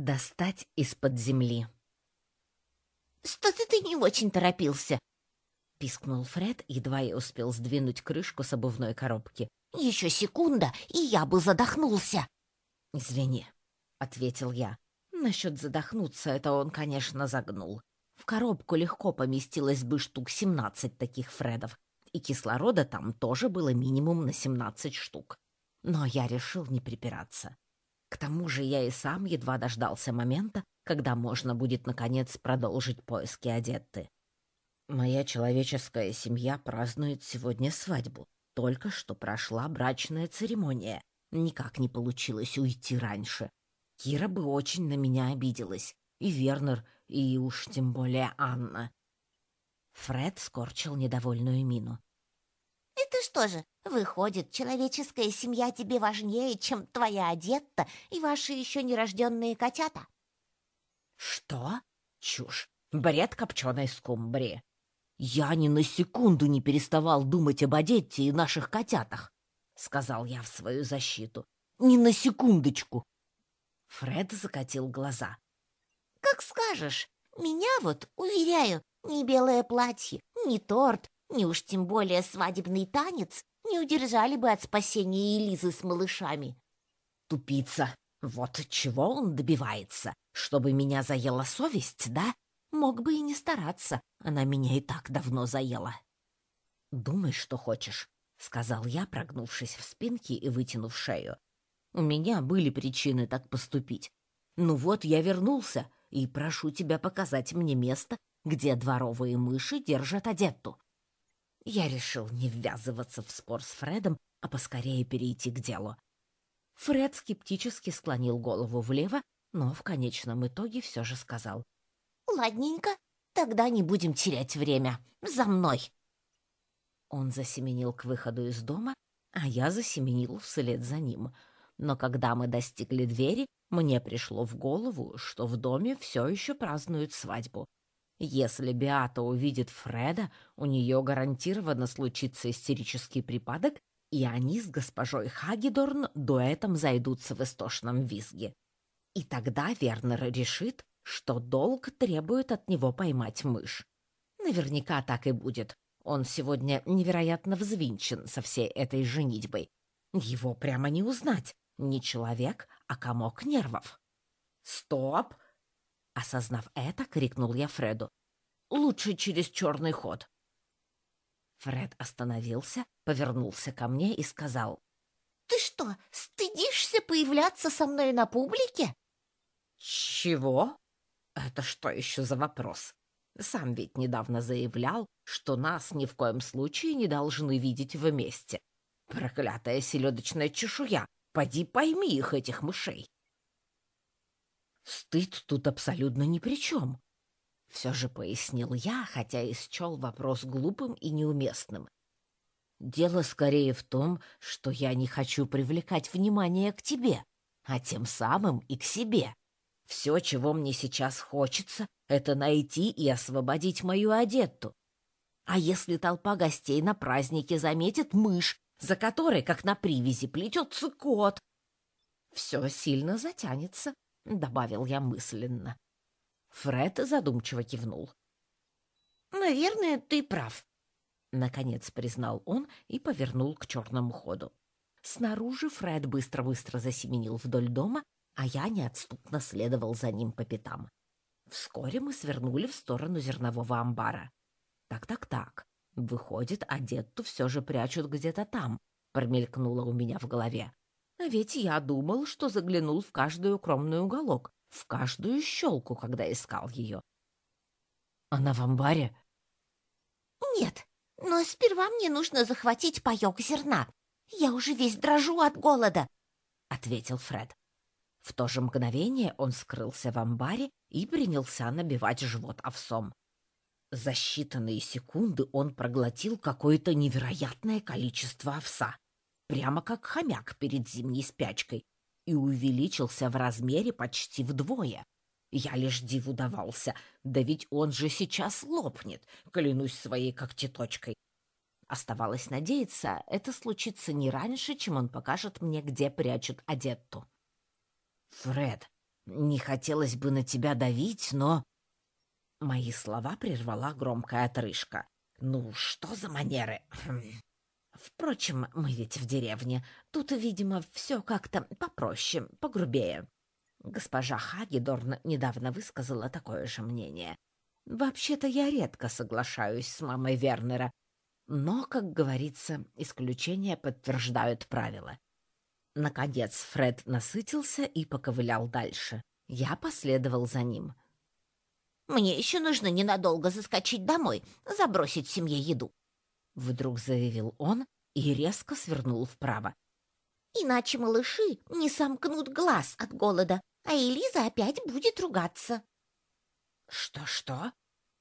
Достать из-под земли. «Что-то ты не очень торопился», — пискнул Фред, едва я успел сдвинуть крышку с обувной коробки. «Еще секунда, и я бы задохнулся». «Извини», — ответил я. Насчет задохнуться это он, конечно, загнул. В коробку легко поместилось бы штук семнадцать таких Фредов, и кислорода там тоже было минимум на семнадцать штук. Но я решил не припираться. Тому же я и сам едва дождался момента, когда можно будет, наконец, продолжить поиски Одетты. Моя человеческая семья празднует сегодня свадьбу. Только что прошла брачная церемония. Никак не получилось уйти раньше. Кира бы очень на меня обиделась. И Вернер, и уж тем более Анна. Фред скорчил недовольную мину. «Это что же, выходит, человеческая семья тебе важнее, чем твоя одетта и ваши еще нерожденные котята?» «Что? Чушь! Бред копченой скумбрии!» «Я ни на секунду не переставал думать об Одетте и наших котятах», — сказал я в свою защиту. «Ни на секундочку!» Фред закатил глаза. «Как скажешь. Меня вот, уверяю, ни белое платье, ни торт, ни уж тем более свадебный танец не удержали бы от спасения Элизы с малышами. Тупица! Вот чего он добивается? Чтобы меня заела совесть, да? Мог бы и не стараться, она меня и так давно заела. «Думай, что хочешь», — сказал я, прогнувшись в спинке и вытянув шею. «У меня были причины так поступить. Ну вот, я вернулся, и прошу тебя показать мне место, где дворовые мыши держат одетту. Я решил не ввязываться в спор с Фредом, а поскорее перейти к делу. Фред скептически склонил голову влево, но в конечном итоге все же сказал. «Ладненько, тогда не будем терять время. За мной!» Он засеменил к выходу из дома, а я засеменил вслед за ним. Но когда мы достигли двери, мне пришло в голову, что в доме все еще празднуют свадьбу. Если Биата увидит Фреда, у нее гарантированно случится истерический припадок, и они с госпожой Хагедорн дуэтом зайдутся в истошном визге. И тогда Вернер решит, что долг требует от него поймать мышь. Наверняка так и будет. Он сегодня невероятно взвинчен со всей этой женитьбой. Его прямо не узнать. Не человек, а комок нервов. «Стоп!» Осознав это, крикнул я Фреду. «Лучше через черный ход». Фред остановился, повернулся ко мне и сказал. «Ты что, стыдишься появляться со мной на публике?» «Чего? Это что еще за вопрос? Сам ведь недавно заявлял, что нас ни в коем случае не должны видеть вместе. Проклятая селедочная чешуя! Поди пойми их, этих мышей!» Стыд тут абсолютно ни при чем. Все же пояснил я, хотя и счел вопрос глупым и неуместным. Дело скорее в том, что я не хочу привлекать внимание к тебе, а тем самым и к себе. Все, чего мне сейчас хочется, это найти и освободить мою одетту. А если толпа гостей на празднике заметит мышь, за которой, как на привязи, плетется кот, все сильно затянется, — добавил я мысленно. Фред задумчиво кивнул. «Наверное, ты прав», — наконец признал он и повернул к черному ходу. Снаружи Фред быстро-быстро засеменил вдоль дома, а я неотступно следовал за ним по пятам. Вскоре мы свернули в сторону зернового амбара. «Так-так-так, выходит, одетту все же прячут где-то там», — промелькнуло у меня в голове. А ведь я думал, что заглянул в каждый укромный уголок, в каждую щелку, когда искал ее. Она в амбаре? Нет, но сперва мне нужно захватить паёк зерна. Я уже весь дрожу от голода, — ответил Фред. В то же мгновение он скрылся в амбаре и принялся набивать живот овсом. За считанные секунды он проглотил какое-то невероятное количество овса прямо как хомяк перед зимней спячкой, и увеличился в размере почти вдвое. Я лишь диву давался, да ведь он же сейчас лопнет, клянусь своей когтеточкой. Оставалось надеяться, это случится не раньше, чем он покажет мне, где прячут Адетту. «Фред, Не хотелось бы на тебя давить, но...» Мои слова прервала громкая отрыжка. «Ну, что за манеры?» Впрочем, мы ведь в деревне. Тут, видимо, все как-то попроще, погрубее. Госпожа Хагедорн недавно высказала такое же мнение. Вообще-то я редко соглашаюсь с мамой Вернера, но, как говорится, исключения подтверждают правила. Наконец Фред насытился и поковылял дальше. Я последовал за ним. «Мне еще нужно ненадолго заскочить домой, забросить семье еду», — вдруг заявил он и резко свернул вправо. «Иначе малыши не сомкнут глаз от голода, а Элиза опять будет ругаться». «Что-что?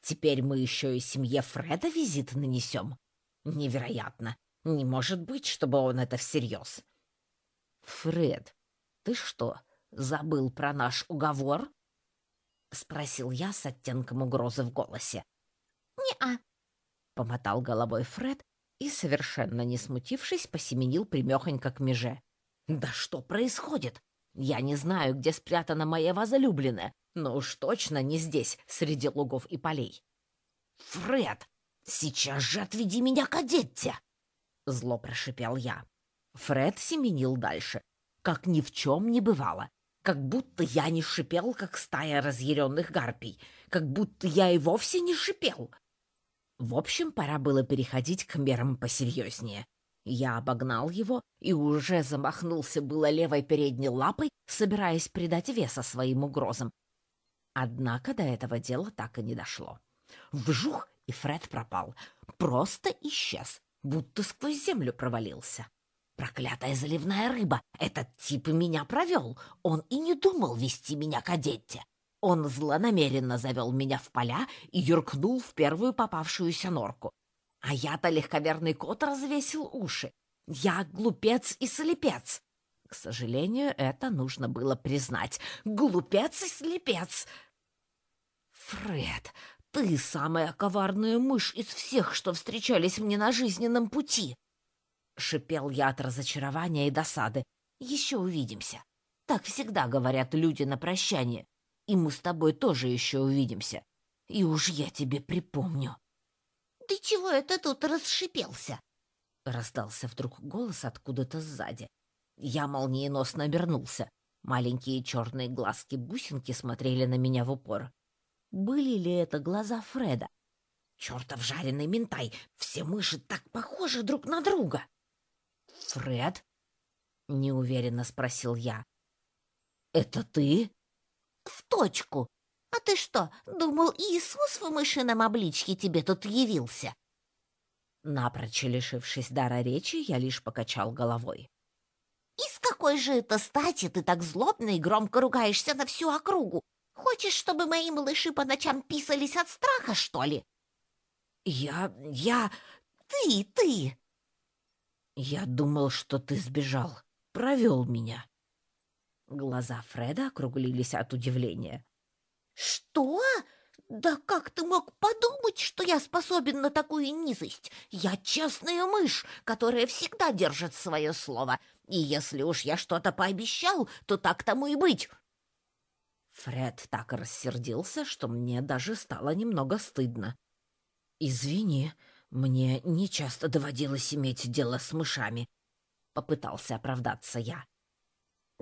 Теперь мы еще и семье Фреда визит нанесем? Невероятно! Не может быть, чтобы он это всерьез!» «Фред, ты что, забыл про наш уговор?» — спросил я с оттенком угрозы в голосе. «Не-а», — помотал головой Фред и, совершенно не смутившись, посеменил примехонько к меже. «Да что происходит? Я не знаю, где спрятана моя возлюбленная, но уж точно не здесь, среди лугов и полей». «Фред, сейчас же отведи меня к Адетте!» — зло прошипел я. Фред семенил дальше, как ни в чем не бывало, как будто я не шипел, как стая разъяренных гарпий, как будто я и вовсе не шипел. В общем, пора было переходить к мерам посерьезнее. Я обогнал его и уже замахнулся было левой передней лапой, собираясь придать веса своим угрозам. Однако до этого дела так и не дошло. Вжух, и Фред пропал. Просто исчез, будто сквозь землю провалился. Проклятая заливная рыба! Этот тип меня провел. Он и не думал вести меня к Адетте. Он злонамеренно завел меня в поля и юркнул в первую попавшуюся норку. А я-то легковерный кот развесил уши. Я глупец и слепец. К сожалению, это нужно было признать. Глупец и слепец. Фред, ты самая коварная мышь из всех, что встречались мне на жизненном пути. — шипел я от разочарования и досады. «Еще увидимся. Так всегда говорят люди на прощание. И мы с тобой тоже еще увидимся. И уж я тебе припомню». «Ты чего это тут расшипелся?» Раздался вдруг голос откуда-то сзади. Я молниеносно обернулся. Маленькие черные глазки-бусинки смотрели на меня в упор. Были ли это глаза Фреда? Чертов жареный ментай! Все мыши так похожи друг на друга! «Фред?» — неуверенно спросил я. «Это ты?» «В точку. А ты что, думал, Иисус в мышином обличье тебе тут явился?» Напрочь лишившись дара речи, я лишь покачал головой. «И с какой же это стати ты так злобно и громко ругаешься на всю округу? Хочешь, чтобы мои малыши по ночам писались от страха, что ли?» «Я... я...» «Ты, ты!» «Я думал, что ты сбежал. Провел меня». Глаза Фреда округлились от удивления. «Что? Да как ты мог подумать, что я способен на такую низость? Я честная мышь, которая всегда держит свое слово. И если уж я что-то пообещал, то так тому и быть». Фред так рассердился, что мне даже стало немного стыдно. «Извини», «Мне нечасто доводилось иметь дело с мышами», — попытался оправдаться я.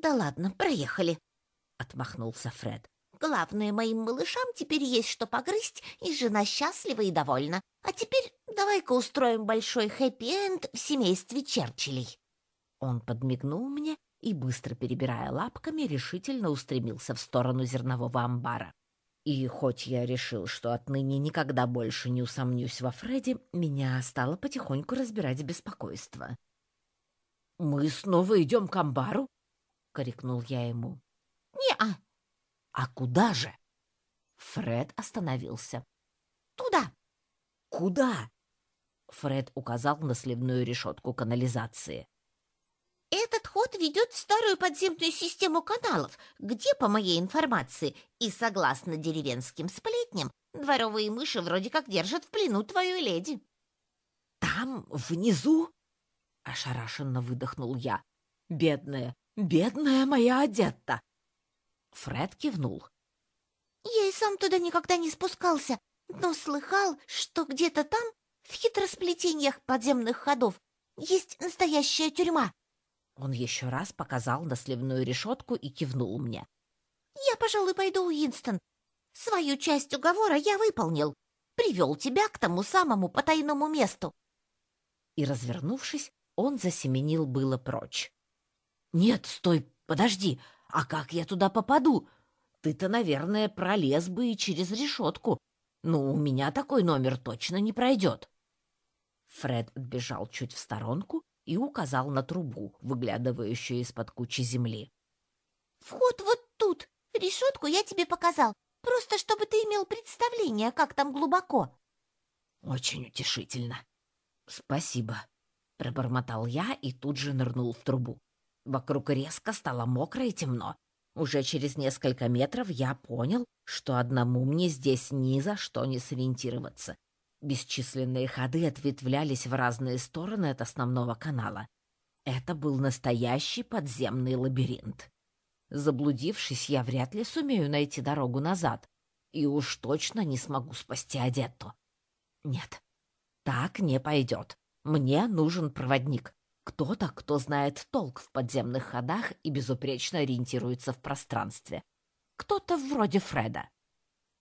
«Да ладно, проехали», — отмахнулся Фред. «Главное, моим малышам теперь есть что погрызть, и жена счастлива и довольна. А теперь давай-ка устроим большой хэппи-энд в семействе Черчиллей». Он подмигнул мне и, быстро перебирая лапками, решительно устремился в сторону зернового амбара. И хоть я решил, что отныне никогда больше не усомнюсь во Фредди, меня стало потихоньку разбирать беспокойство. «Мы снова идем к амбару?» — крикнул я ему. «Не-а». «А куда же?» Фред остановился. «Туда». «Куда?» Фред указал на сливную решетку канализации. Этот ход ведет в старую подземную систему каналов, где, по моей информации и согласно деревенским сплетням, дворовые мыши вроде как держат в плену твою леди. «Там, внизу?» — ошарашенно выдохнул я. «Бедная, бедная моя одетта!» Фред кивнул. Я и сам туда никогда не спускался, но слыхал, что где-то там, в хитросплетениях подземных ходов, есть настоящая тюрьма. Он еще раз показал на сливную решетку и кивнул мне. Я, пожалуй, пойду, Уинстон. Свою часть уговора я выполнил. Привел тебя к тому самому потайному месту. И, развернувшись, он засеменил было прочь. «Нет, стой, подожди, а как я туда попаду? Ты-то, наверное, пролез бы и через решетку. Но у меня такой номер точно не пройдет». Фред отбежал чуть в сторонку и указал на трубу, выглядывающую из-под кучи земли. «Вход вот тут. Решетку я тебе показал, просто чтобы ты имел представление, как там глубоко». «Очень утешительно. Спасибо», — пробормотал я и тут же нырнул в трубу. Вокруг резко стало мокро и темно. Уже через несколько метров я понял, что одному мне здесь ни за что не сориентироваться. Бесчисленные ходы ответвлялись в разные стороны от основного канала. Это был настоящий подземный лабиринт. Заблудившись, я вряд ли сумею найти дорогу назад, и уж точно не смогу спасти Адетту. Нет, так не пойдет. Мне нужен проводник. Кто-то, кто знает толк в подземных ходах и безупречно ориентируется в пространстве. Кто-то вроде Фреда.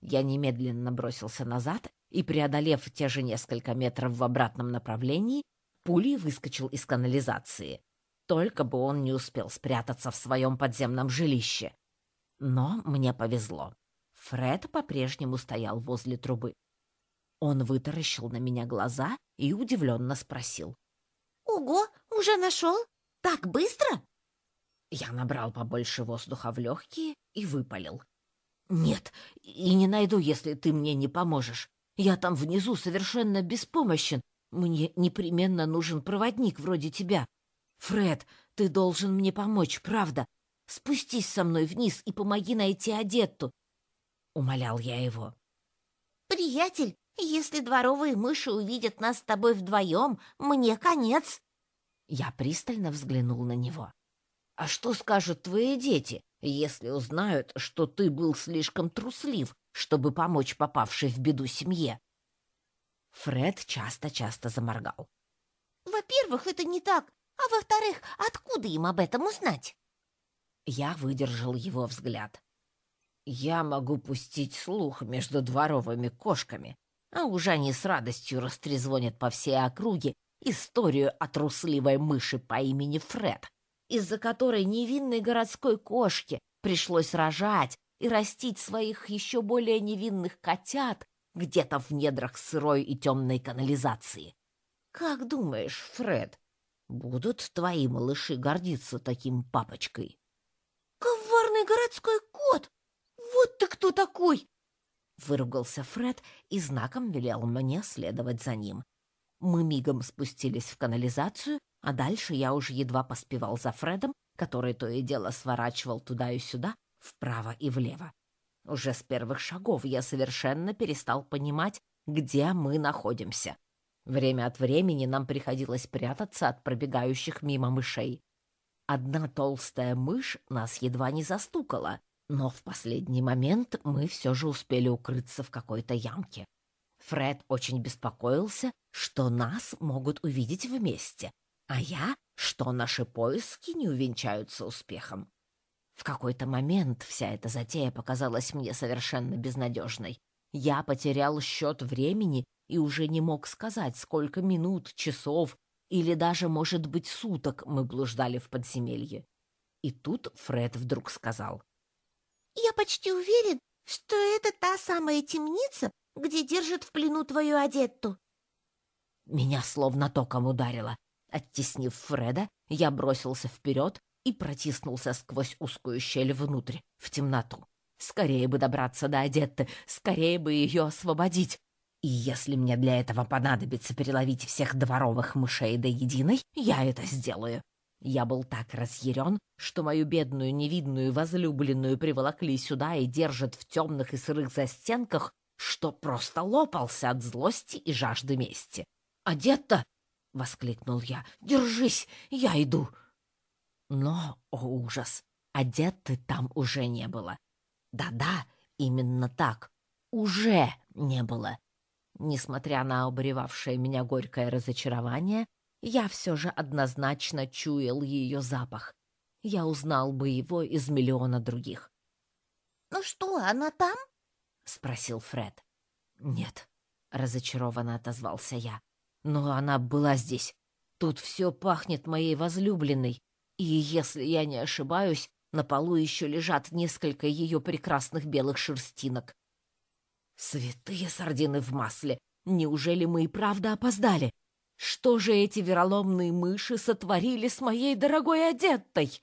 Я немедленно бросился назад и, преодолев те же несколько метров в обратном направлении, пулей выскочил из канализации. Только бы он не успел спрятаться в своем подземном жилище. Но мне повезло. Фред по-прежнему стоял возле трубы. Он вытаращил на меня глаза и удивленно спросил. «Ого, уже нашел? Так быстро?» Я набрал побольше воздуха в легкие и выпалил. «Нет, и не найду, если ты мне не поможешь. Я там внизу совершенно беспомощен. Мне непременно нужен проводник вроде тебя. Фред, ты должен мне помочь, правда? Спустись со мной вниз и помоги найти Адетту!» Умолял я его. «Приятель, если дворовые мыши увидят нас с тобой вдвоем, мне конец!» Я пристально взглянул на него. «А что скажут твои дети, если узнают, что ты был слишком труслив, чтобы помочь попавшей в беду семье?» Фред часто-часто заморгал. «Во-первых, это не так, а во-вторых, откуда им об этом узнать?» Я выдержал его взгляд. «Я могу пустить слух между дворовыми кошками, а уж они с радостью растрезвонят по всей округе историю о трусливой мыши по имени Фред, из-за которой невинной городской кошке пришлось рожать и растить своих еще более невинных котят где-то в недрах сырой и темной канализации. Как думаешь, Фред, будут твои малыши гордиться таким папочкой? Коварный городской кот! Вот ты кто такой! Выругался Фред и знаком велел мне следовать за ним. Мы мигом спустились в канализацию, а дальше я уже едва поспевал за Фредом, который то и дело сворачивал туда и сюда, вправо и влево. Уже с первых шагов я совершенно перестал понимать, где мы находимся. Время от времени нам приходилось прятаться от пробегающих мимо мышей. Одна толстая мышь нас едва не застукала, но в последний момент мы все же успели укрыться в какой-то ямке. Фред очень беспокоился, что нас могут увидеть вместе, а я, что наши поиски не увенчаются успехом. В какой-то момент вся эта затея показалась мне совершенно безнадежной. Я потерял счет времени и уже не мог сказать, сколько минут, часов или даже, может быть, суток мы блуждали в подземелье. И тут Фред вдруг сказал. «Я почти уверен, что это та самая темница, где держат в плену твою Адетту». Меня словно током ударило. Оттеснив Фреда, я бросился вперед и протиснулся сквозь узкую щель внутрь, в темноту. Скорее бы добраться до Адетты, скорее бы ее освободить. И если мне для этого понадобится переловить всех дворовых мышей до единой, я это сделаю. Я был так разъярен, что мою бедную невидную возлюбленную приволокли сюда и держат в темных и сырых застенках, что просто лопался от злости и жажды мести. «Одетта!» — воскликнул я. «Держись, я иду!» Но, о ужас! Одетты там уже не было. Да-да, именно так. Уже не было. Несмотря на обуревавшее меня горькое разочарование, я все же однозначно чуял ее запах. Я узнал бы его из миллиона других. «Ну что, она там?» — спросил Фред. «Нет», — разочарованно отозвался я. «Но она была здесь. Тут все пахнет моей возлюбленной. И, если я не ошибаюсь, на полу еще лежат несколько ее прекрасных белых шерстинок. Святые сардины в масле! Неужели мы и правда опоздали? Что же эти вероломные мыши сотворили с моей дорогой одеттой?